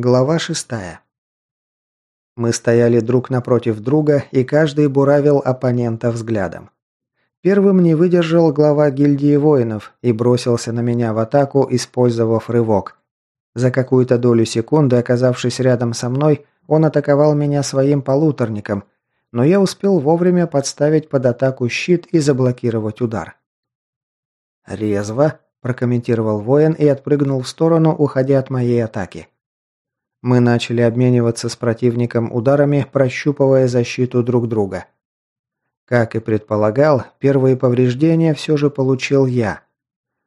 Глава шестая. Мы стояли друг напротив друга, и каждый буравил оппонента взглядом. Первым не выдержал глава гильдии воинов и бросился на меня в атаку, использовав рывок. За какую-то долю секунды, оказавшись рядом со мной, он атаковал меня своим полуторником, но я успел вовремя подставить под атаку щит и заблокировать удар. «Резво», – прокомментировал воин и отпрыгнул в сторону, уходя от моей атаки. Мы начали обмениваться с противником ударами, прощупывая защиту друг друга. Как и предполагал, первые повреждения все же получил я.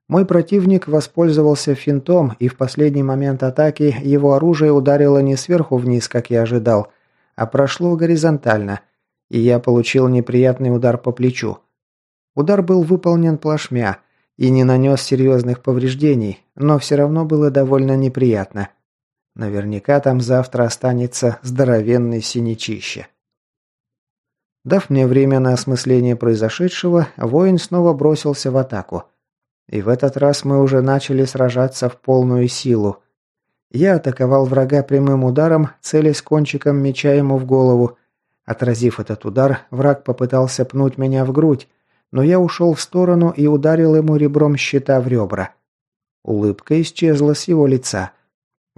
Мой противник воспользовался финтом, и в последний момент атаки его оружие ударило не сверху вниз, как я ожидал, а прошло горизонтально, и я получил неприятный удар по плечу. Удар был выполнен плашмя и не нанес серьезных повреждений, но все равно было довольно неприятно – Наверняка там завтра останется здоровенный синячище. Дав мне время на осмысление произошедшего, воин снова бросился в атаку. И в этот раз мы уже начали сражаться в полную силу. Я атаковал врага прямым ударом, целясь кончиком меча ему в голову. Отразив этот удар, враг попытался пнуть меня в грудь, но я ушел в сторону и ударил ему ребром щита в ребра. Улыбка исчезла с его лица.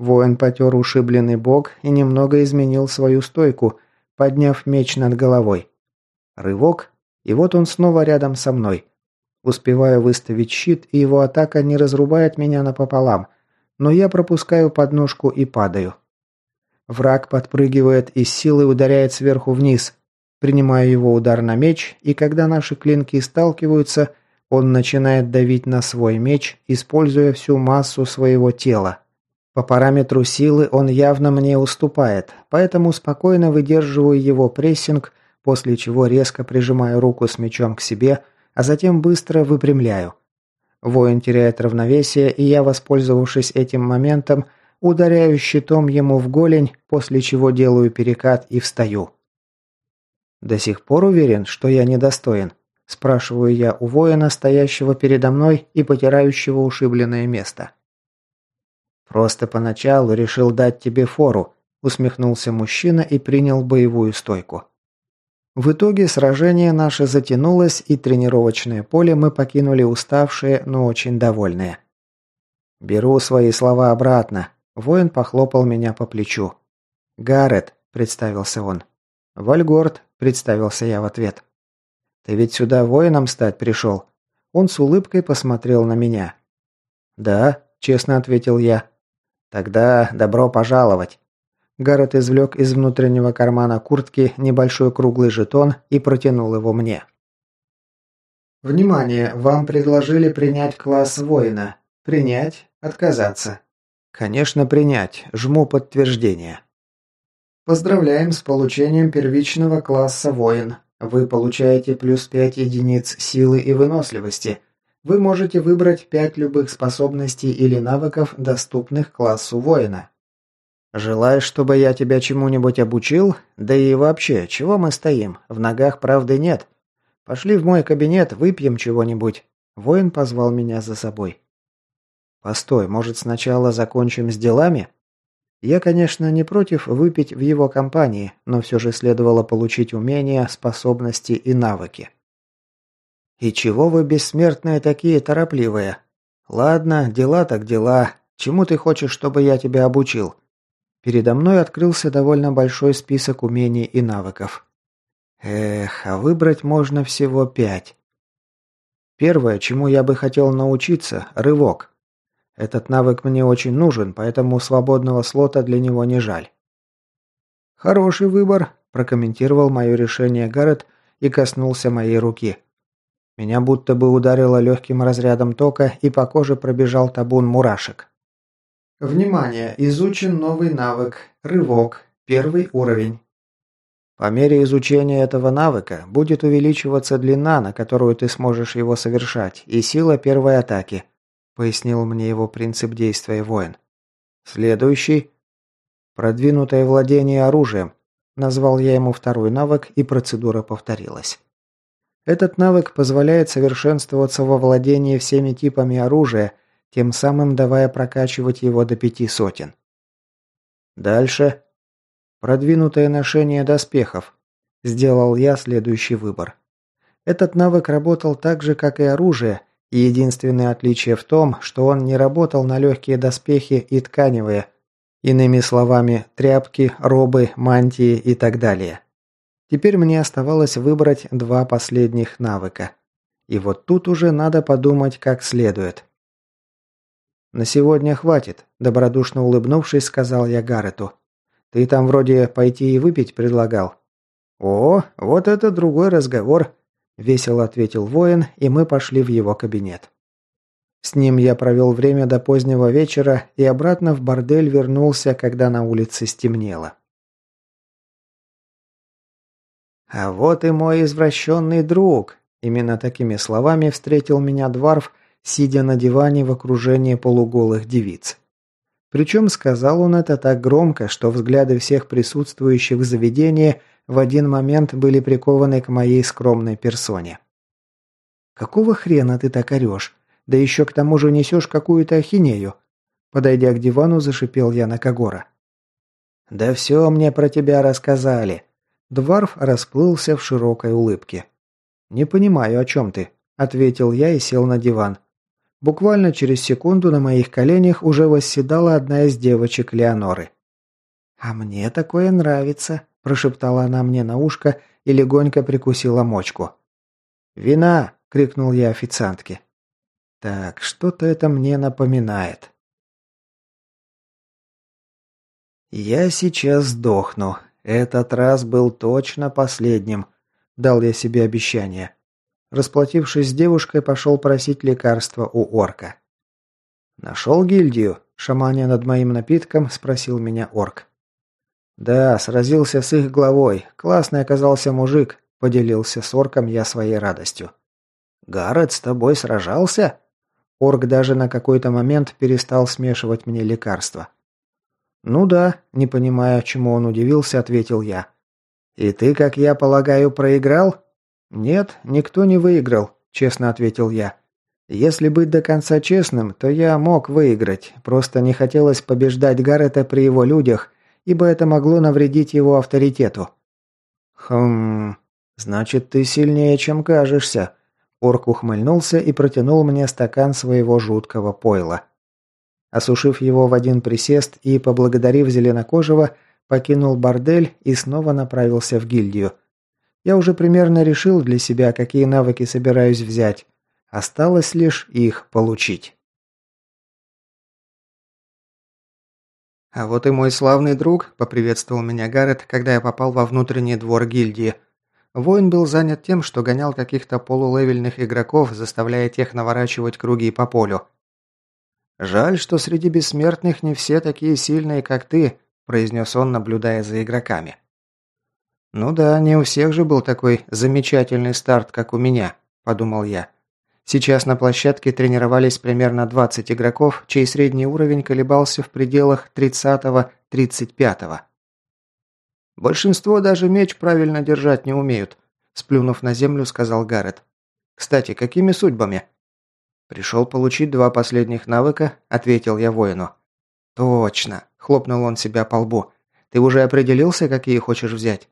Воин потер ушибленный бок и немного изменил свою стойку, подняв меч над головой. Рывок, и вот он снова рядом со мной. Успеваю выставить щит, и его атака не разрубает меня напополам, но я пропускаю подножку и падаю. Враг подпрыгивает и с силой ударяет сверху вниз. Принимаю его удар на меч, и когда наши клинки сталкиваются, он начинает давить на свой меч, используя всю массу своего тела. По параметру силы он явно мне уступает, поэтому спокойно выдерживаю его прессинг, после чего резко прижимаю руку с мечом к себе, а затем быстро выпрямляю. Воин теряет равновесие, и я, воспользовавшись этим моментом, ударяю щитом ему в голень, после чего делаю перекат и встаю. «До сих пор уверен, что я недостоин?» – спрашиваю я у воина, стоящего передо мной и потирающего ушибленное место. «Просто поначалу решил дать тебе фору», – усмехнулся мужчина и принял боевую стойку. В итоге сражение наше затянулось, и тренировочное поле мы покинули уставшие, но очень довольные. «Беру свои слова обратно», – воин похлопал меня по плечу. «Гаррет», – представился он. «Вальгорд», – представился я в ответ. «Ты ведь сюда воином стать пришел?» Он с улыбкой посмотрел на меня. «Да», – честно ответил я. «Тогда добро пожаловать». Гаррет извлек из внутреннего кармана куртки небольшой круглый жетон и протянул его мне. «Внимание! Вам предложили принять класс воина. Принять? Отказаться?» «Конечно, принять. Жму подтверждение». «Поздравляем с получением первичного класса воин. Вы получаете плюс 5 единиц силы и выносливости – вы можете выбрать пять любых способностей или навыков, доступных классу воина. Желаешь, чтобы я тебя чему-нибудь обучил? Да и вообще, чего мы стоим? В ногах правды нет. Пошли в мой кабинет, выпьем чего-нибудь. Воин позвал меня за собой. Постой, может, сначала закончим с делами? Я, конечно, не против выпить в его компании, но все же следовало получить умения, способности и навыки. «И чего вы, бессмертные, такие торопливые? Ладно, дела так дела. Чему ты хочешь, чтобы я тебя обучил?» Передо мной открылся довольно большой список умений и навыков. Эх, а выбрать можно всего пять. Первое, чему я бы хотел научиться – рывок. Этот навык мне очень нужен, поэтому свободного слота для него не жаль. «Хороший выбор», – прокомментировал мое решение Гаррет и коснулся моей руки. Меня будто бы ударило легким разрядом тока, и по коже пробежал табун мурашек. Внимание! Изучен новый навык. Рывок. Первый уровень. По мере изучения этого навыка будет увеличиваться длина, на которую ты сможешь его совершать, и сила первой атаки, пояснил мне его принцип действия воин. Следующий. Продвинутое владение оружием. Назвал я ему второй навык, и процедура повторилась. Этот навык позволяет совершенствоваться во владении всеми типами оружия, тем самым давая прокачивать его до пяти сотен. Дальше. Продвинутое ношение доспехов. Сделал я следующий выбор. Этот навык работал так же, как и оружие, и единственное отличие в том, что он не работал на легкие доспехи и тканевые, иными словами, тряпки, робы, мантии и так далее. Теперь мне оставалось выбрать два последних навыка. И вот тут уже надо подумать как следует. «На сегодня хватит», – добродушно улыбнувшись, сказал я Гаррету. «Ты там вроде пойти и выпить предлагал». «О, вот это другой разговор», – весело ответил воин, и мы пошли в его кабинет. С ним я провел время до позднего вечера и обратно в бордель вернулся, когда на улице стемнело. «А вот и мой извращенный друг», – именно такими словами встретил меня Дварф, сидя на диване в окружении полуголых девиц. Причем сказал он это так громко, что взгляды всех присутствующих в заведении – в один момент были прикованы к моей скромной персоне. «Какого хрена ты так орешь? Да еще к тому же несешь какую-то ахинею!» Подойдя к дивану, зашипел я на Кагора. «Да все мне про тебя рассказали!» Дварф расплылся в широкой улыбке. «Не понимаю, о чем ты?» – ответил я и сел на диван. Буквально через секунду на моих коленях уже восседала одна из девочек Леоноры. «А мне такое нравится», прошептала она мне на ушко и легонько прикусила мочку. «Вина!» – крикнул я официантке. «Так, что-то это мне напоминает». «Я сейчас сдохну. Этот раз был точно последним», – дал я себе обещание. Расплатившись с девушкой, пошел просить лекарства у орка. «Нашел гильдию?» – шаманя над моим напитком, спросил меня орк. «Да, сразился с их главой. Классный оказался мужик», – поделился с орком я своей радостью. «Гаррет с тобой сражался?» Орк даже на какой-то момент перестал смешивать мне лекарства. «Ну да», – не понимая, чему он удивился, ответил я. «И ты, как я полагаю, проиграл?» «Нет, никто не выиграл», – честно ответил я. «Если быть до конца честным, то я мог выиграть, просто не хотелось побеждать Гаррета при его людях, ибо это могло навредить его авторитету. «Хм... Значит, ты сильнее, чем кажешься». Орк ухмыльнулся и протянул мне стакан своего жуткого пойла. Осушив его в один присест и, поблагодарив Зеленокожего, покинул бордель и снова направился в гильдию. Я уже примерно решил для себя, какие навыки собираюсь взять. Осталось лишь их получить. «А вот и мой славный друг», – поприветствовал меня Гаррет, когда я попал во внутренний двор гильдии. Воин был занят тем, что гонял каких-то полулевельных игроков, заставляя тех наворачивать круги по полю. «Жаль, что среди бессмертных не все такие сильные, как ты», – произнес он, наблюдая за игроками. «Ну да, не у всех же был такой замечательный старт, как у меня», – подумал я. Сейчас на площадке тренировались примерно 20 игроков, чей средний уровень колебался в пределах 30-35. «Большинство даже меч правильно держать не умеют», – сплюнув на землю, сказал Гаррет. «Кстати, какими судьбами?» «Пришел получить два последних навыка», – ответил я воину. «Точно», – хлопнул он себя по лбу. «Ты уже определился, какие хочешь взять?»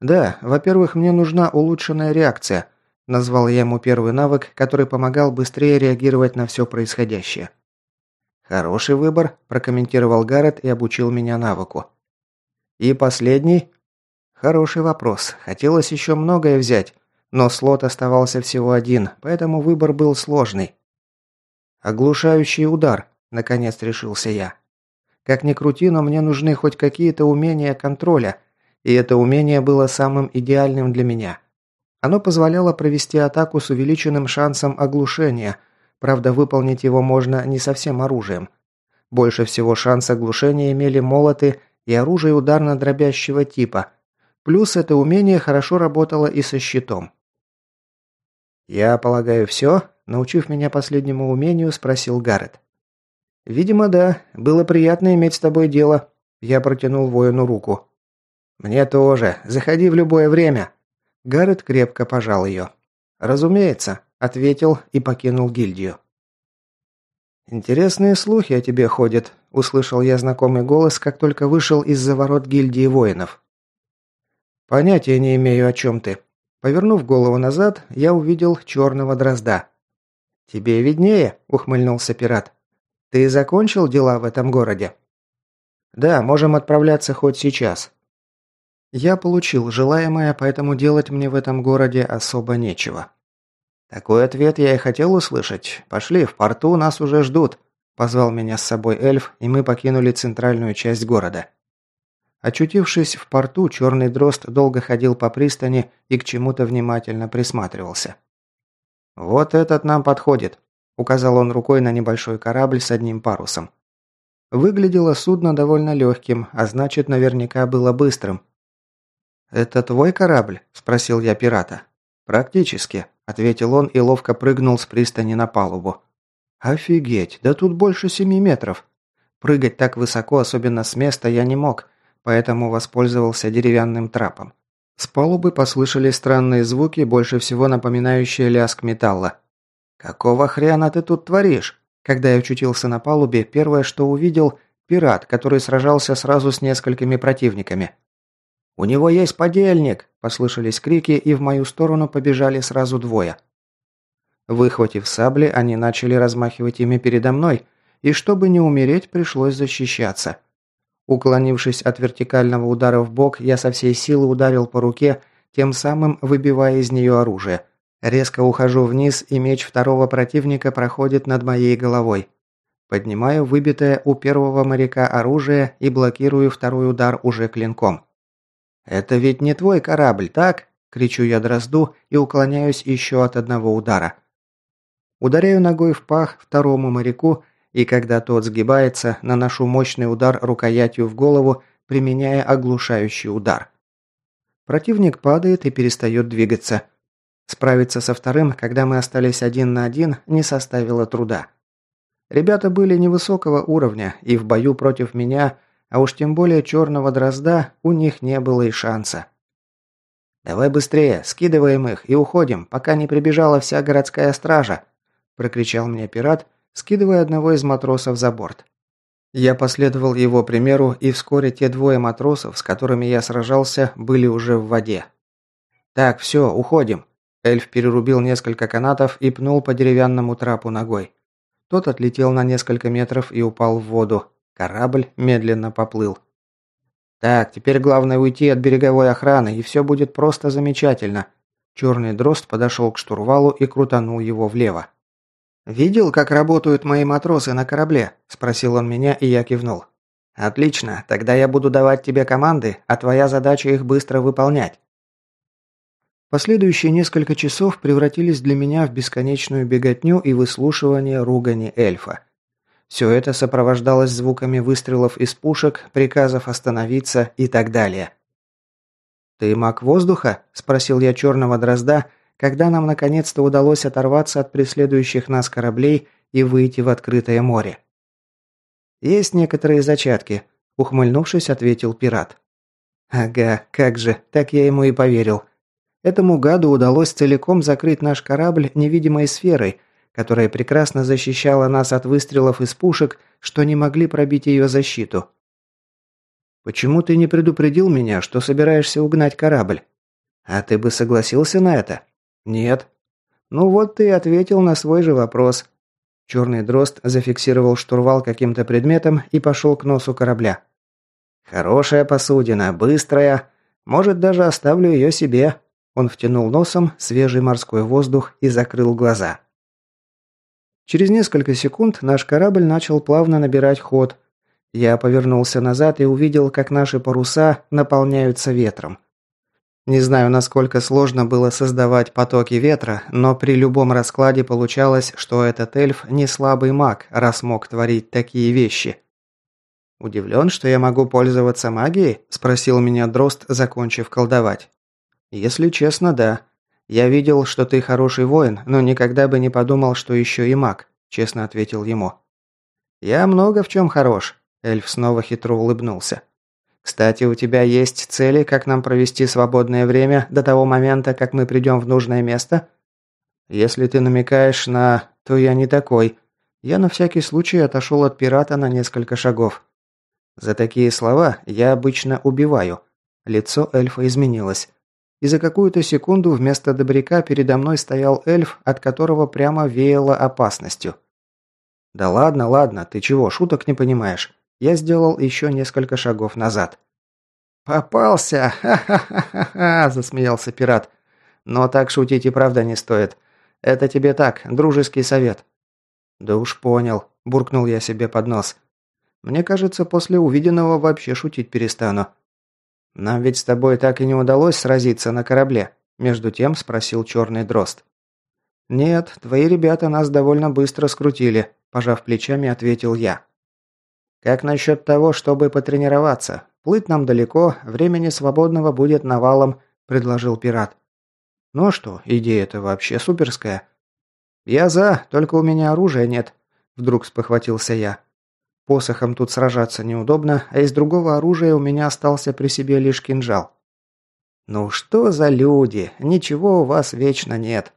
«Да, во-первых, мне нужна улучшенная реакция – Назвал я ему первый навык, который помогал быстрее реагировать на все происходящее. «Хороший выбор», – прокомментировал Гаррет и обучил меня навыку. «И последний?» «Хороший вопрос. Хотелось еще многое взять, но слот оставался всего один, поэтому выбор был сложный». «Оглушающий удар», – наконец решился я. «Как ни крути, но мне нужны хоть какие-то умения контроля, и это умение было самым идеальным для меня». Оно позволяло провести атаку с увеличенным шансом оглушения, правда выполнить его можно не совсем оружием. Больше всего шанс оглушения имели молоты и оружие ударно-дробящего типа. Плюс это умение хорошо работало и со щитом. «Я полагаю, все?» – научив меня последнему умению, спросил Гаррет. «Видимо, да. Было приятно иметь с тобой дело». Я протянул воину руку. «Мне тоже. Заходи в любое время», Гаррет крепко пожал ее. «Разумеется», – ответил и покинул гильдию. «Интересные слухи о тебе ходят», – услышал я знакомый голос, как только вышел из-за ворот гильдии воинов. «Понятия не имею, о чем ты». Повернув голову назад, я увидел черного дрозда. «Тебе виднее», – ухмыльнулся пират. «Ты закончил дела в этом городе?» «Да, можем отправляться хоть сейчас». Я получил желаемое, поэтому делать мне в этом городе особо нечего. Такой ответ я и хотел услышать. Пошли, в порту нас уже ждут. Позвал меня с собой эльф, и мы покинули центральную часть города. Очутившись в порту, черный дрозд долго ходил по пристани и к чему-то внимательно присматривался. «Вот этот нам подходит», – указал он рукой на небольшой корабль с одним парусом. Выглядело судно довольно легким, а значит, наверняка было быстрым. «Это твой корабль?» – спросил я пирата. «Практически», – ответил он и ловко прыгнул с пристани на палубу. «Офигеть, да тут больше семи метров. Прыгать так высоко, особенно с места, я не мог, поэтому воспользовался деревянным трапом. С палубы послышались странные звуки, больше всего напоминающие лязг металла. «Какого хрена ты тут творишь?» Когда я очутился на палубе, первое, что увидел – пират, который сражался сразу с несколькими противниками. «У него есть подельник!» – послышались крики, и в мою сторону побежали сразу двое. Выхватив сабли, они начали размахивать ими передо мной, и чтобы не умереть, пришлось защищаться. Уклонившись от вертикального удара в бок, я со всей силы ударил по руке, тем самым выбивая из нее оружие. Резко ухожу вниз, и меч второго противника проходит над моей головой. Поднимаю выбитое у первого моряка оружие и блокирую второй удар уже клинком. «Это ведь не твой корабль, так?» – кричу я дрозду и уклоняюсь еще от одного удара. Ударяю ногой в пах второму моряку, и когда тот сгибается, наношу мощный удар рукоятью в голову, применяя оглушающий удар. Противник падает и перестает двигаться. Справиться со вторым, когда мы остались один на один, не составило труда. Ребята были невысокого уровня, и в бою против меня а уж тем более черного дрозда у них не было и шанса. «Давай быстрее, скидываем их и уходим, пока не прибежала вся городская стража», – прокричал мне пират, скидывая одного из матросов за борт. Я последовал его примеру, и вскоре те двое матросов, с которыми я сражался, были уже в воде. «Так, все, уходим». Эльф перерубил несколько канатов и пнул по деревянному трапу ногой. Тот отлетел на несколько метров и упал в воду. Корабль медленно поплыл. «Так, теперь главное уйти от береговой охраны, и все будет просто замечательно». Черный дрозд подошел к штурвалу и крутанул его влево. «Видел, как работают мои матросы на корабле?» – спросил он меня, и я кивнул. «Отлично, тогда я буду давать тебе команды, а твоя задача их быстро выполнять». Последующие несколько часов превратились для меня в бесконечную беготню и выслушивание ругани эльфа. Все это сопровождалось звуками выстрелов из пушек, приказов остановиться и так далее. «Ты маг воздуха?» – спросил я черного дрозда, когда нам наконец-то удалось оторваться от преследующих нас кораблей и выйти в открытое море. «Есть некоторые зачатки», – ухмыльнувшись, ответил пират. «Ага, как же, так я ему и поверил. Этому гаду удалось целиком закрыть наш корабль невидимой сферой, которая прекрасно защищала нас от выстрелов из пушек, что не могли пробить ее защиту. «Почему ты не предупредил меня, что собираешься угнать корабль? А ты бы согласился на это?» «Нет». «Ну вот ты ответил на свой же вопрос». Черный дрозд зафиксировал штурвал каким-то предметом и пошел к носу корабля. «Хорошая посудина, быстрая. Может, даже оставлю ее себе». Он втянул носом свежий морской воздух и закрыл глаза. Через несколько секунд наш корабль начал плавно набирать ход. Я повернулся назад и увидел, как наши паруса наполняются ветром. Не знаю, насколько сложно было создавать потоки ветра, но при любом раскладе получалось, что этот эльф не слабый маг, раз мог творить такие вещи. «Удивлен, что я могу пользоваться магией?» – спросил меня Дрозд, закончив колдовать. «Если честно, да. «Я видел, что ты хороший воин, но никогда бы не подумал, что еще и маг», – честно ответил ему. «Я много в чем хорош», – эльф снова хитро улыбнулся. «Кстати, у тебя есть цели, как нам провести свободное время до того момента, как мы придем в нужное место?» «Если ты намекаешь на... то я не такой». Я на всякий случай отошел от пирата на несколько шагов. За такие слова я обычно убиваю. Лицо эльфа изменилось. И за какую-то секунду вместо добряка передо мной стоял эльф, от которого прямо веяло опасностью. «Да ладно, ладно, ты чего, шуток не понимаешь?» Я сделал еще несколько шагов назад. «Попался! Ха-ха-ха-ха!» – засмеялся пират. «Но так шутить и правда не стоит. Это тебе так, дружеский совет». «Да уж понял», – буркнул я себе под нос. «Мне кажется, после увиденного вообще шутить перестану». «Нам ведь с тобой так и не удалось сразиться на корабле», – между тем спросил черный дрозд. «Нет, твои ребята нас довольно быстро скрутили», – пожав плечами, ответил я. «Как насчет того, чтобы потренироваться? Плыть нам далеко, времени свободного будет навалом», – предложил пират. «Ну а что, идея-то вообще суперская». «Я за, только у меня оружия нет», – вдруг спохватился я. Посохом тут сражаться неудобно, а из другого оружия у меня остался при себе лишь кинжал. «Ну что за люди? Ничего у вас вечно нет.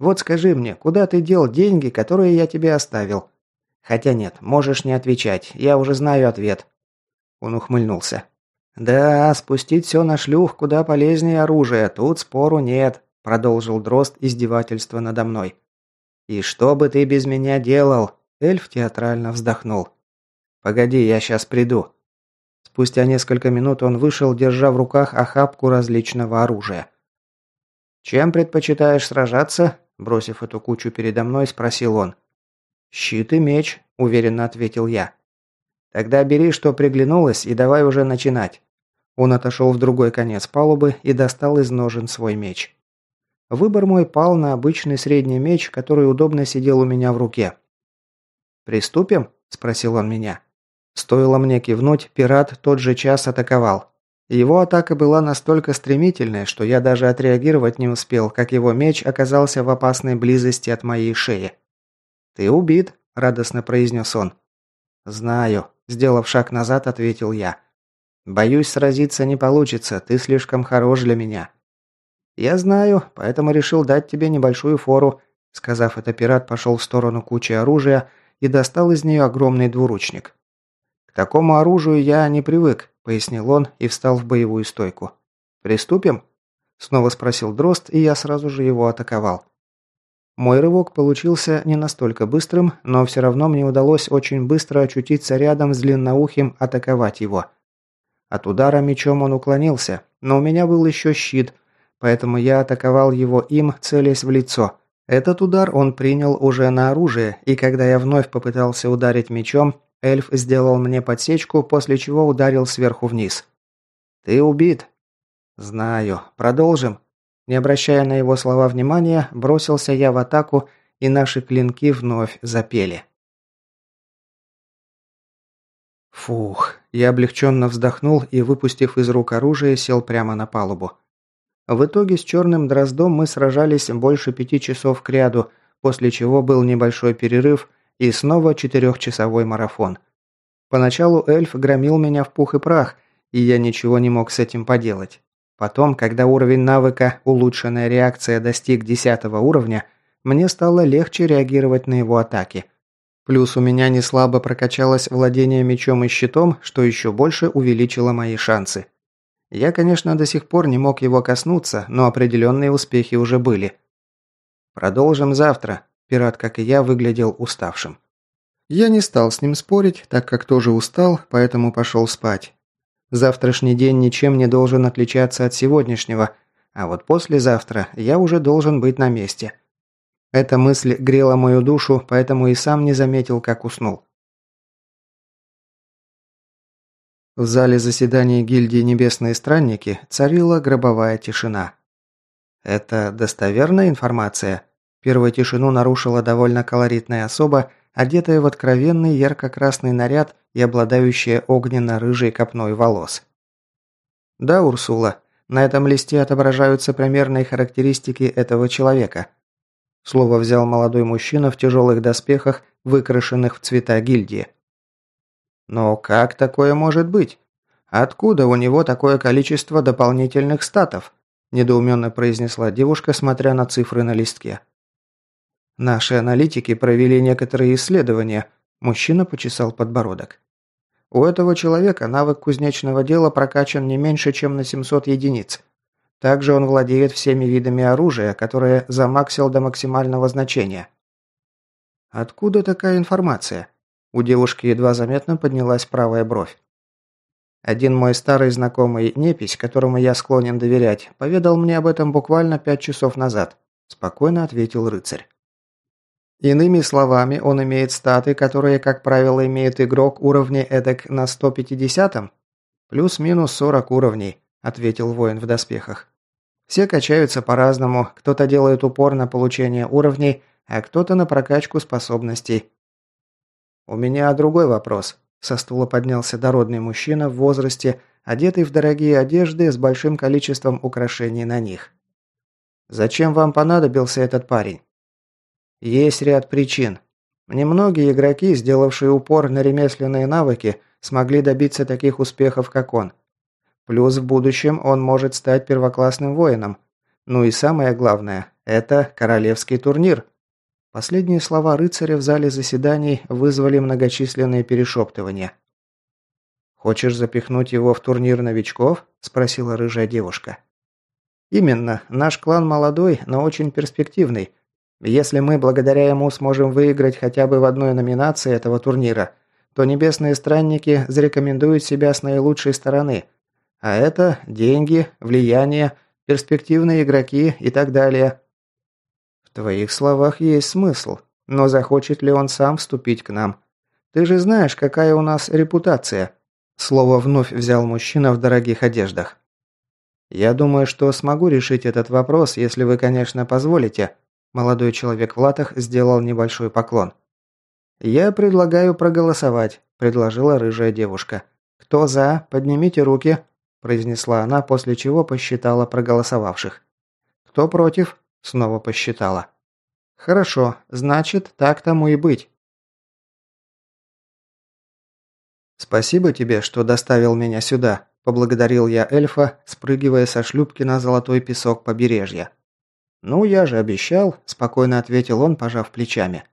Вот скажи мне, куда ты дел деньги, которые я тебе оставил?» «Хотя нет, можешь не отвечать, я уже знаю ответ». Он ухмыльнулся. «Да, спустить все на шлюх куда полезнее оружия, тут спору нет», продолжил Дрозд издевательство надо мной. «И что бы ты без меня делал?» Эльф театрально вздохнул. «Погоди, я сейчас приду». Спустя несколько минут он вышел, держа в руках охапку различного оружия. «Чем предпочитаешь сражаться?» Бросив эту кучу передо мной, спросил он. «Щит и меч», – уверенно ответил я. «Тогда бери, что приглянулось, и давай уже начинать». Он отошел в другой конец палубы и достал из ножен свой меч. Выбор мой пал на обычный средний меч, который удобно сидел у меня в руке. «Приступим?» – спросил он меня. Стоило мне кивнуть, пират тот же час атаковал. Его атака была настолько стремительной, что я даже отреагировать не успел, как его меч оказался в опасной близости от моей шеи. «Ты убит», – радостно произнес он. «Знаю», – сделав шаг назад, ответил я. «Боюсь, сразиться не получится, ты слишком хорош для меня». «Я знаю, поэтому решил дать тебе небольшую фору», – сказав это, пират пошел в сторону кучи оружия и достал из нее огромный двуручник такому оружию я не привык», – пояснил он и встал в боевую стойку. «Приступим?» – снова спросил Дрозд, и я сразу же его атаковал. Мой рывок получился не настолько быстрым, но все равно мне удалось очень быстро очутиться рядом с длинноухим, атаковать его. От удара мечом он уклонился, но у меня был еще щит, поэтому я атаковал его им, целясь в лицо. Этот удар он принял уже на оружие, и когда я вновь попытался ударить мечом, Эльф сделал мне подсечку, после чего ударил сверху вниз. «Ты убит». «Знаю. Продолжим». Не обращая на его слова внимания, бросился я в атаку, и наши клинки вновь запели. Фух, я облегченно вздохнул и, выпустив из рук оружие, сел прямо на палубу. В итоге с черным дроздом мы сражались больше пяти часов кряду, после чего был небольшой перерыв, и снова четырехчасовой марафон. Поначалу эльф громил меня в пух и прах, и я ничего не мог с этим поделать. Потом, когда уровень навыка «Улучшенная реакция» достиг 10 уровня, мне стало легче реагировать на его атаки. Плюс у меня не слабо прокачалось владение мечом и щитом, что еще больше увеличило мои шансы. Я, конечно, до сих пор не мог его коснуться, но определенные успехи уже были. Продолжим завтра. Пират, как и я, выглядел уставшим. Я не стал с ним спорить, так как тоже устал, поэтому пошел спать. Завтрашний день ничем не должен отличаться от сегодняшнего, а вот послезавтра я уже должен быть на месте. Эта мысль грела мою душу, поэтому и сам не заметил, как уснул. В зале заседания гильдии «Небесные странники» царила гробовая тишина. «Это достоверная информация?» Первую тишину нарушила довольно колоритная особа, одетая в откровенный ярко-красный наряд и обладающая огненно-рыжей копной волос. «Да, Урсула, на этом листе отображаются примерные характеристики этого человека». Слово взял молодой мужчина в тяжелых доспехах, выкрашенных в цвета гильдии. «Но как такое может быть? Откуда у него такое количество дополнительных статов?» – недоуменно произнесла девушка, смотря на цифры на листке. Наши аналитики провели некоторые исследования. Мужчина почесал подбородок. У этого человека навык кузнечного дела прокачан не меньше, чем на 700 единиц. Также он владеет всеми видами оружия, которые замаксил до максимального значения. Откуда такая информация? У девушки едва заметно поднялась правая бровь. Один мой старый знакомый Непись, которому я склонен доверять, поведал мне об этом буквально пять часов назад. Спокойно ответил рыцарь. Иными словами, он имеет статы, которые, как правило, имеет игрок уровня эдак на 150-м? Плюс-минус 40 уровней, ответил воин в доспехах. Все качаются по-разному, кто-то делает упор на получение уровней, а кто-то на прокачку способностей. У меня другой вопрос. Со стула поднялся дородный мужчина в возрасте, одетый в дорогие одежды с большим количеством украшений на них. «Зачем вам понадобился этот парень?» Есть ряд причин. Немногие игроки, сделавшие упор на ремесленные навыки, смогли добиться таких успехов, как он. Плюс в будущем он может стать первоклассным воином. Ну и самое главное – это королевский турнир. Последние слова рыцаря в зале заседаний вызвали многочисленные перешептывания. «Хочешь запихнуть его в турнир новичков?» – спросила рыжая девушка. «Именно. Наш клан молодой, но очень перспективный. Если мы благодаря ему сможем выиграть хотя бы в одной номинации этого турнира, то небесные странники зарекомендуют себя с наилучшей стороны. А это деньги, влияние, перспективные игроки и так далее. В твоих словах есть смысл, но захочет ли он сам вступить к нам? Ты же знаешь, какая у нас репутация. Слово вновь взял мужчина в дорогих одеждах. Я думаю, что смогу решить этот вопрос, если вы, конечно, позволите. Молодой человек в латах сделал небольшой поклон. «Я предлагаю проголосовать», – предложила рыжая девушка. «Кто за? Поднимите руки», – произнесла она, после чего посчитала проголосовавших. «Кто против?» – снова посчитала. «Хорошо, значит, так тому и быть». «Спасибо тебе, что доставил меня сюда», – поблагодарил я эльфа, спрыгивая со шлюпки на золотой песок побережья. «Ну, я же обещал», – спокойно ответил он, пожав плечами.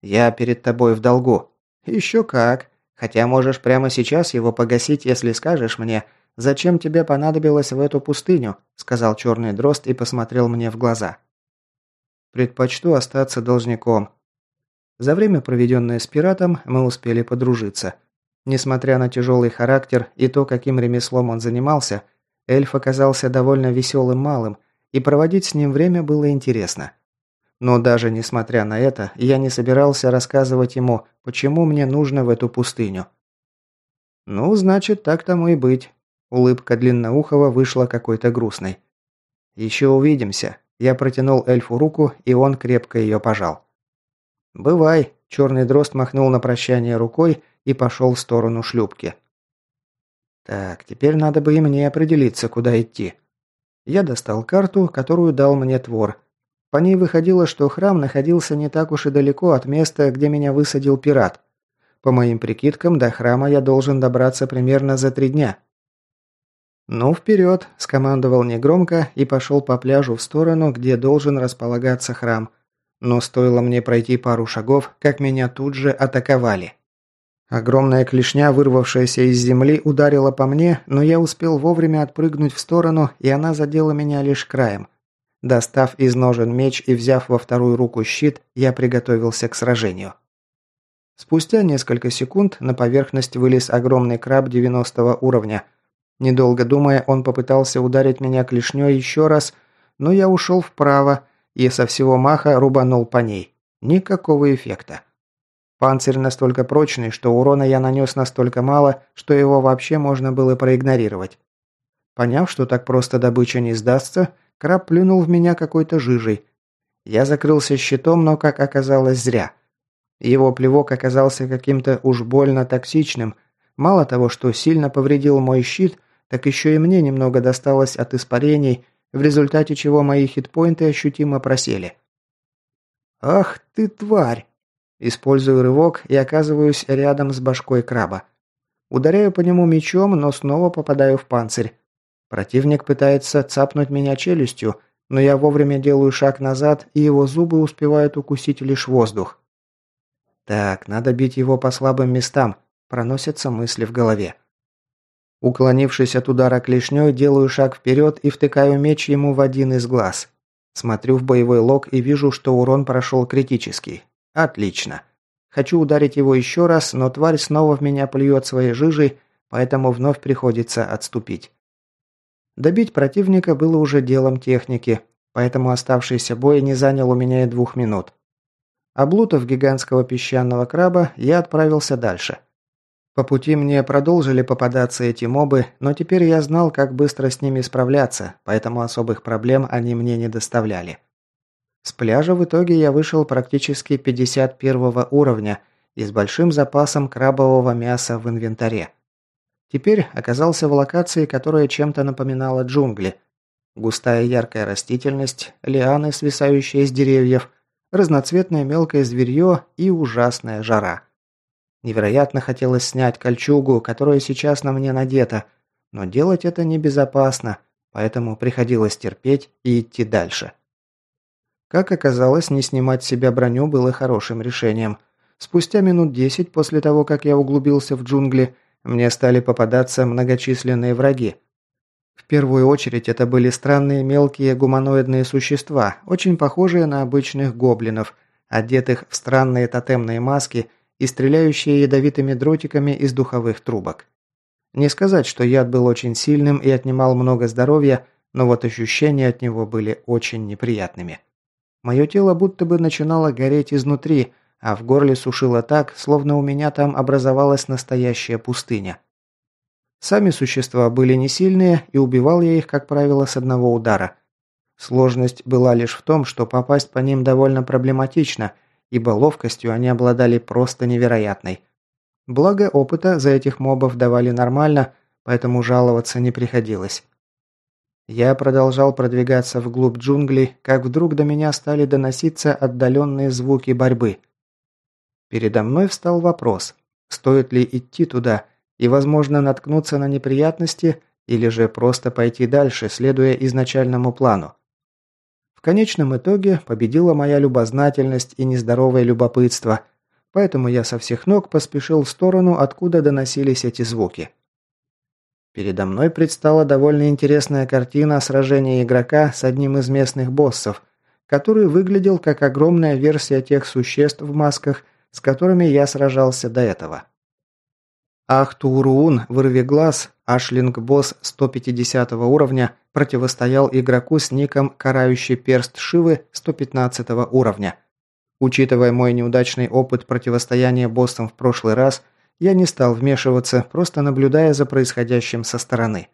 «Я перед тобой в долгу». «Еще как. Хотя можешь прямо сейчас его погасить, если скажешь мне, зачем тебе понадобилось в эту пустыню», – сказал черный дрозд и посмотрел мне в глаза. «Предпочту остаться должником». За время, проведенное с пиратом, мы успели подружиться. Несмотря на тяжелый характер и то, каким ремеслом он занимался, эльф оказался довольно веселым малым, и проводить с ним время было интересно. Но даже несмотря на это, я не собирался рассказывать ему, почему мне нужно в эту пустыню. «Ну, значит, так тому и быть». Улыбка длинноухого вышла какой-то грустной. «Еще увидимся». Я протянул эльфу руку, и он крепко ее пожал. «Бывай», – черный дрозд махнул на прощание рукой и пошел в сторону шлюпки. «Так, теперь надо бы и мне определиться, куда идти». Я достал карту, которую дал мне Твор. По ней выходило, что храм находился не так уж и далеко от места, где меня высадил пират. По моим прикидкам, до храма я должен добраться примерно за три дня. «Ну, вперед!» – скомандовал негромко и пошел по пляжу в сторону, где должен располагаться храм. Но стоило мне пройти пару шагов, как меня тут же атаковали. Огромная клешня, вырвавшаяся из земли, ударила по мне, но я успел вовремя отпрыгнуть в сторону, и она задела меня лишь краем. Достав из ножен меч и взяв во вторую руку щит, я приготовился к сражению. Спустя несколько секунд на поверхность вылез огромный краб 90 уровня. Недолго думая, он попытался ударить меня клешней еще раз, но я ушел вправо и со всего маха рубанул по ней. Никакого эффекта. Панцирь настолько прочный, что урона я нанес настолько мало, что его вообще можно было проигнорировать. Поняв, что так просто добыча не сдастся, краб плюнул в меня какой-то жижей. Я закрылся щитом, но, как оказалось, зря. Его плевок оказался каким-то уж больно токсичным. Мало того, что сильно повредил мой щит, так еще и мне немного досталось от испарений, в результате чего мои хитпоинты ощутимо просели. «Ах ты, тварь!» Использую рывок и оказываюсь рядом с башкой краба. Ударяю по нему мечом, но снова попадаю в панцирь. Противник пытается цапнуть меня челюстью, но я вовремя делаю шаг назад, и его зубы успевают укусить лишь воздух. Так, надо бить его по слабым местам, проносятся мысли в голове. Уклонившись от удара клешней, делаю шаг вперед и втыкаю меч ему в один из глаз. Смотрю в боевой лог и вижу, что урон прошел критический. Отлично. Хочу ударить его еще раз, но тварь снова в меня плюет своей жижей, поэтому вновь приходится отступить. Добить противника было уже делом техники, поэтому оставшийся бой не занял у меня и двух минут. Облутав гигантского песчаного краба, я отправился дальше. По пути мне продолжили попадаться эти мобы, но теперь я знал, как быстро с ними справляться, поэтому особых проблем они мне не доставляли. С пляжа в итоге я вышел практически 51 уровня и с большим запасом крабового мяса в инвентаре. Теперь оказался в локации, которая чем-то напоминала джунгли. Густая яркая растительность, лианы, свисающие с деревьев, разноцветное мелкое зверье и ужасная жара. Невероятно хотелось снять кольчугу, которая сейчас на мне надета, но делать это небезопасно, поэтому приходилось терпеть и идти дальше. Как оказалось, не снимать с себя броню было хорошим решением. Спустя минут десять после того, как я углубился в джунгли, мне стали попадаться многочисленные враги. В первую очередь это были странные мелкие гуманоидные существа, очень похожие на обычных гоблинов, одетых в странные тотемные маски и стреляющие ядовитыми дротиками из духовых трубок. Не сказать, что яд был очень сильным и отнимал много здоровья, но вот ощущения от него были очень неприятными. Мое тело будто бы начинало гореть изнутри, а в горле сушило так, словно у меня там образовалась настоящая пустыня. Сами существа были не сильные, и убивал я их, как правило, с одного удара. Сложность была лишь в том, что попасть по ним довольно проблематично, ибо ловкостью они обладали просто невероятной. Благо опыта за этих мобов давали нормально, поэтому жаловаться не приходилось. Я продолжал продвигаться вглубь джунглей, как вдруг до меня стали доноситься отдаленные звуки борьбы. Передо мной встал вопрос, стоит ли идти туда и, возможно, наткнуться на неприятности, или же просто пойти дальше, следуя изначальному плану. В конечном итоге победила моя любознательность и нездоровое любопытство, поэтому я со всех ног поспешил в сторону, откуда доносились эти звуки. Передо мной предстала довольно интересная картина сражения игрока с одним из местных боссов, который выглядел как огромная версия тех существ в масках, с которыми я сражался до этого. Ахтуруун, вырви глаз, ашлинг-босс 150 уровня, противостоял игроку с ником «Карающий перст Шивы» 115 уровня. Учитывая мой неудачный опыт противостояния боссам в прошлый раз – я не стал вмешиваться, просто наблюдая за происходящим со стороны.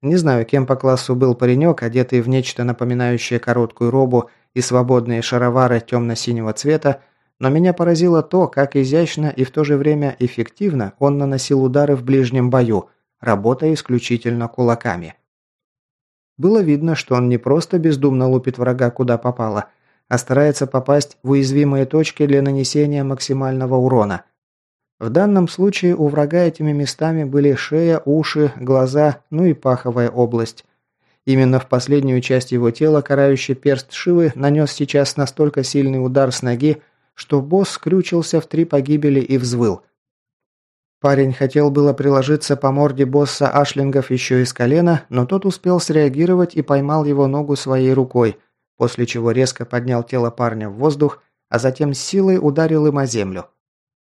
Не знаю, кем по классу был паренек, одетый в нечто напоминающее короткую робу и свободные шаровары темно-синего цвета, но меня поразило то, как изящно и в то же время эффективно он наносил удары в ближнем бою, работая исключительно кулаками. Было видно, что он не просто бездумно лупит врага куда попало, а старается попасть в уязвимые точки для нанесения максимального урона. В данном случае у врага этими местами были шея, уши, глаза, ну и паховая область. Именно в последнюю часть его тела карающий перст Шивы нанес сейчас настолько сильный удар с ноги, что босс скрючился в три погибели и взвыл. Парень хотел было приложиться по морде босса Ашлингов еще из колена, но тот успел среагировать и поймал его ногу своей рукой, после чего резко поднял тело парня в воздух, а затем силой ударил им о землю.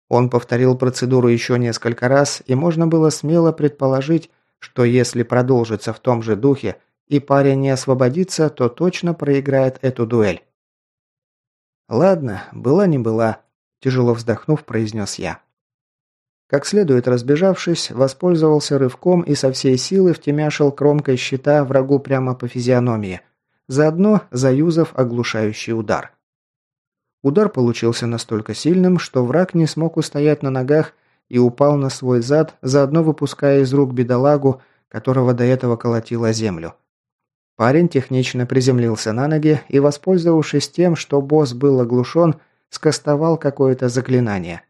Он повторил процедуру еще несколько раз, и можно было смело предположить, что если продолжится в том же духе и парень не освободится, то точно проиграет эту дуэль. «Ладно, была не была», – тяжело вздохнув, произнес я. Как следует разбежавшись, воспользовался рывком и со всей силы втемяшил кромкой щита врагу прямо по физиономии, заодно заюзав оглушающий удар. Удар получился настолько сильным, что враг не смог устоять на ногах и упал на свой зад, заодно выпуская из рук бедолагу, которого до этого колотила землю. Парень технично приземлился на ноги и, воспользовавшись тем, что босс был оглушен, скостовал какое-то заклинание.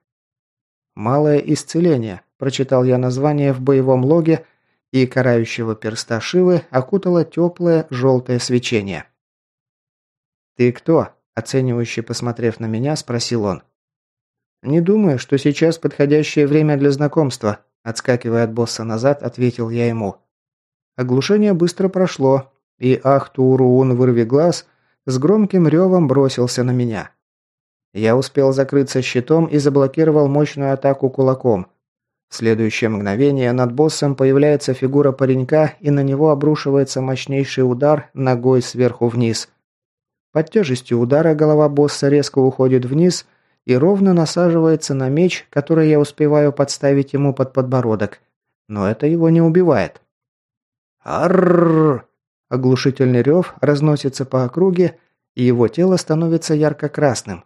«Малое исцеление», – прочитал я название в боевом логе и карающего перста Шивы окутало теплое желтое свечение. «Ты кто?» – оценивающе посмотрев на меня, спросил он. «Не думаю, что сейчас подходящее время для знакомства», – отскакивая от босса назад, ответил я ему. Оглушение быстро прошло, и Ахтуруун вырви глаз с громким ревом бросился на меня. Я успел закрыться щитом и заблокировал мощную атаку кулаком – в следующее мгновение над боссом появляется фигура паренька, и на него обрушивается мощнейший удар ногой сверху вниз. Под тяжестью удара голова босса резко уходит вниз и ровно насаживается на меч, который я успеваю подставить ему под подбородок. Но это его не убивает. Аррррр! Оглушительный рев разносится по округе, и его тело становится ярко-красным.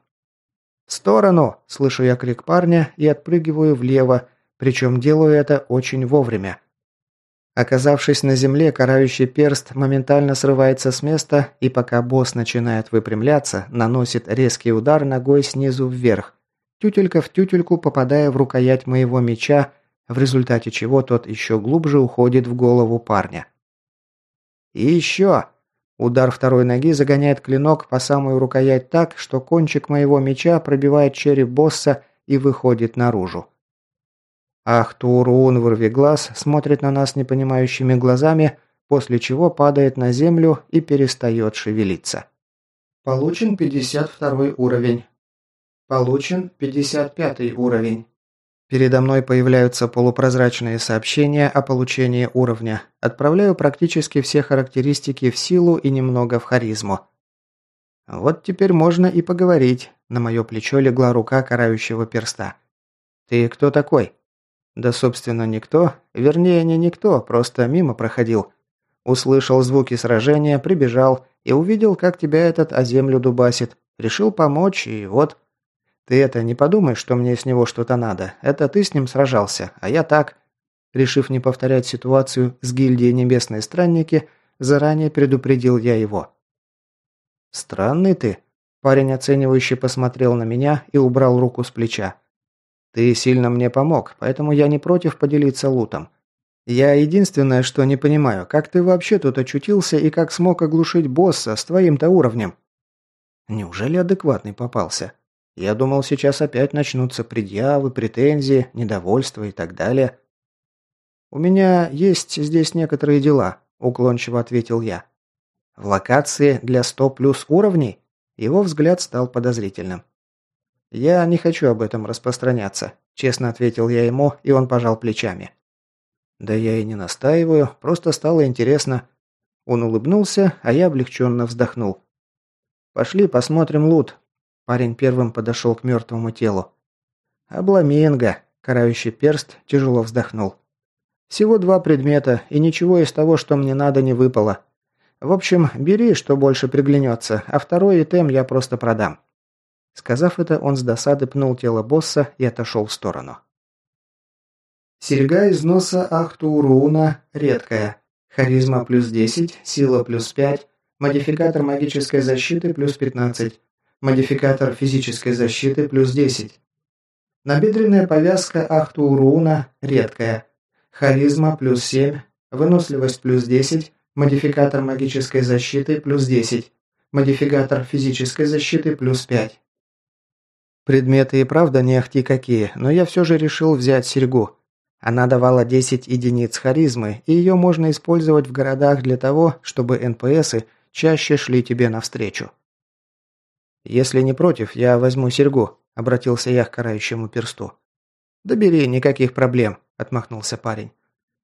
«В сторону!» – слышу я крик парня и отпрыгиваю влево, причем делаю это очень вовремя. Оказавшись на земле, карающий перст моментально срывается с места и пока босс начинает выпрямляться, наносит резкий удар ногой снизу вверх, тютелька в тютельку попадая в рукоять моего меча, в результате чего тот еще глубже уходит в голову парня. И еще! Удар второй ноги загоняет клинок по самую рукоять так, что кончик моего меча пробивает череп босса и выходит наружу. Ахтурун Вырвиглаз смотрит на нас непонимающими глазами, после чего падает на землю и перестает шевелиться. Получен 52 уровень. Получен 55 уровень. Передо мной появляются полупрозрачные сообщения о получении уровня. Отправляю практически все характеристики в силу и немного в харизму. Вот теперь можно и поговорить. На мое плечо легла рука карающего перста. «Ты кто такой?» Да, собственно, никто. Вернее, не никто, просто мимо проходил. Услышал звуки сражения, прибежал и увидел, как тебя этот о землю дубасит. Решил помочь, и вот... Ты это не подумай, что мне с него что-то надо. Это ты с ним сражался, а я так. Решив не повторять ситуацию с гильдией Небесные Странники, заранее предупредил я его. «Странный ты», Парень оценивающе посмотрел на меня и убрал руку с плеча. Ты сильно мне помог, поэтому я не против поделиться лутом. Я единственное, что не понимаю, как ты вообще тут очутился и как смог оглушить босса с твоим-то уровнем? Неужели адекватный попался? Я думал, сейчас опять начнутся предъявы, претензии, недовольство и так далее. У меня есть здесь некоторые дела, уклончиво ответил я. В локации для 100 плюс уровней? Его взгляд стал подозрительным. «Я не хочу об этом распространяться», – честно ответил я ему, и он пожал плечами. «Да я и не настаиваю, просто стало интересно». Он улыбнулся, а я облегченно вздохнул. «Пошли посмотрим лут». Парень первым подошел к мертвому телу. «Обламинго», – карающий перст тяжело вздохнул. «Всего два предмета, и ничего из того, что мне надо, не выпало. В общем, бери, что больше приглянется, а второй итем я просто продам». Сказав это, он с досады пнул тело босса и отошел в сторону. Серьга из носа Ахтуруна редкая. Харизма плюс 10, сила плюс 5, модификатор магической защиты плюс 15, модификатор физической защиты плюс 10. Набедренная повязка Ахтуруна редкая. Харизма плюс 7, выносливость плюс 10, модификатор магической защиты плюс 10, модификатор физической защиты плюс 5. Предметы и правда не ахти какие, но я все же решил взять серьгу. Она давала 10 единиц харизмы, и ее можно использовать в городах для того, чтобы НПСы чаще шли тебе навстречу. «Если не против, я возьму серьгу», – обратился я к карающему персту. «Да бери, никаких проблем», – отмахнулся парень.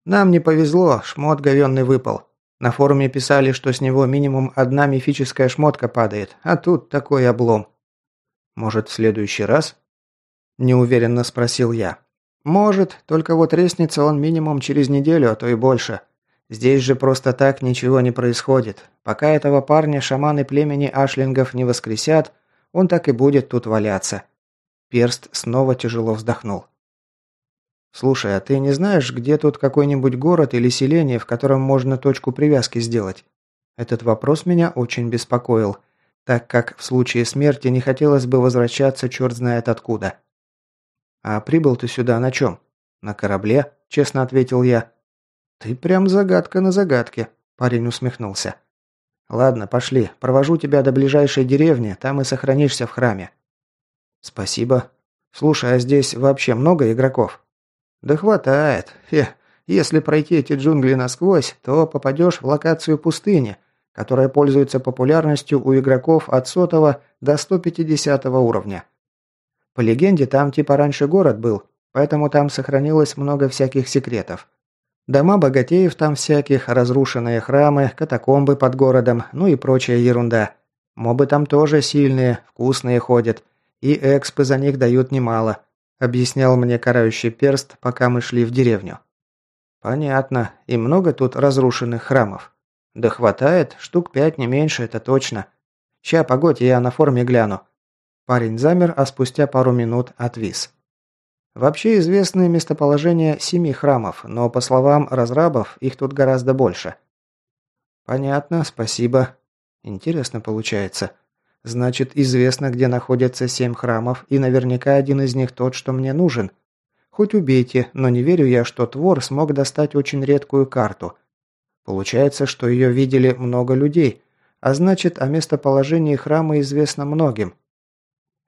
«Нам не повезло, шмот говенный выпал. На форуме писали, что с него минимум одна мифическая шмотка падает, а тут такой облом». Может, в следующий раз?» Неуверенно спросил я. «Может, только вот резнится он минимум через неделю, а то и больше. Здесь же просто так ничего не происходит. Пока этого парня шаманы племени ашлингов не воскресят, он так и будет тут валяться». Перст снова тяжело вздохнул. «Слушай, а ты не знаешь, где тут какой-нибудь город или селение, в котором можно точку привязки сделать?» Этот вопрос меня очень беспокоил так как в случае смерти не хотелось бы возвращаться черт знает откуда. «А прибыл ты сюда на чем?» «На корабле», – честно ответил я. «Ты прям загадка на загадке», – парень усмехнулся. «Ладно, пошли. Провожу тебя до ближайшей деревни, там и сохранишься в храме». «Спасибо. Слушай, а здесь вообще много игроков?» «Да хватает. Хе, если пройти эти джунгли насквозь, то попадешь в локацию пустыни, которая пользуется популярностью у игроков от сотого до 150 уровня. По легенде, там типа раньше город был, поэтому там сохранилось много всяких секретов. Дома богатеев там всяких, разрушенные храмы, катакомбы под городом, ну и прочая ерунда. Мобы там тоже сильные, вкусные ходят, и экспы за них дают немало, объяснял мне карающий перст, пока мы шли в деревню. Понятно, и много тут разрушенных храмов. Да хватает, штук пять не меньше, это точно. Ща, погодь, я на форме гляну. Парень замер, а спустя пару минут отвис. Вообще известны местоположение семи храмов, но, по словам разрабов, их тут гораздо больше. Понятно, спасибо. Интересно получается. Значит, известно, где находятся семь храмов, и наверняка один из них тот, что мне нужен. Хоть убейте, но не верю я, что Твор смог достать очень редкую карту. Получается, что ее видели много людей, а значит, о местоположении храма известно многим.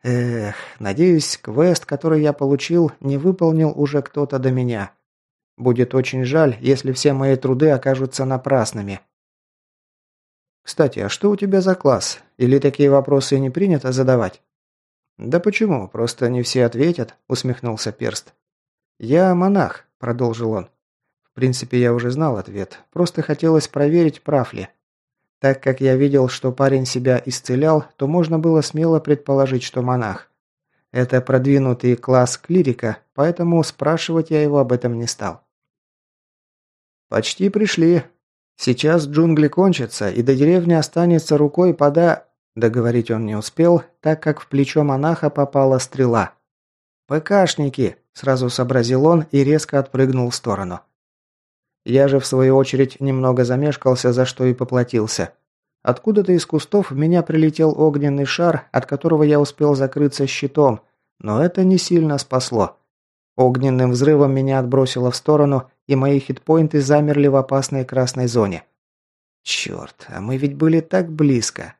Эх, надеюсь, квест, который я получил, не выполнил уже кто-то до меня. Будет очень жаль, если все мои труды окажутся напрасными. Кстати, а что у тебя за класс? Или такие вопросы не принято задавать? Да почему? Просто не все ответят, усмехнулся Перст. Я монах, продолжил он. В принципе, я уже знал ответ, просто хотелось проверить, прав ли. Так как я видел, что парень себя исцелял, то можно было смело предположить, что монах. Это продвинутый класс клирика, поэтому спрашивать я его об этом не стал. «Почти пришли. Сейчас джунгли кончатся, и до деревни останется рукой пода...» Договорить он не успел, так как в плечо монаха попала стрела. «ПКшники!» – сразу сообразил он и резко отпрыгнул в сторону. Я же, в свою очередь, немного замешкался, за что и поплатился. Откуда-то из кустов в меня прилетел огненный шар, от которого я успел закрыться щитом, но это не сильно спасло. Огненным взрывом меня отбросило в сторону, и мои хитпоинты замерли в опасной красной зоне. Черт, а мы ведь были так близко.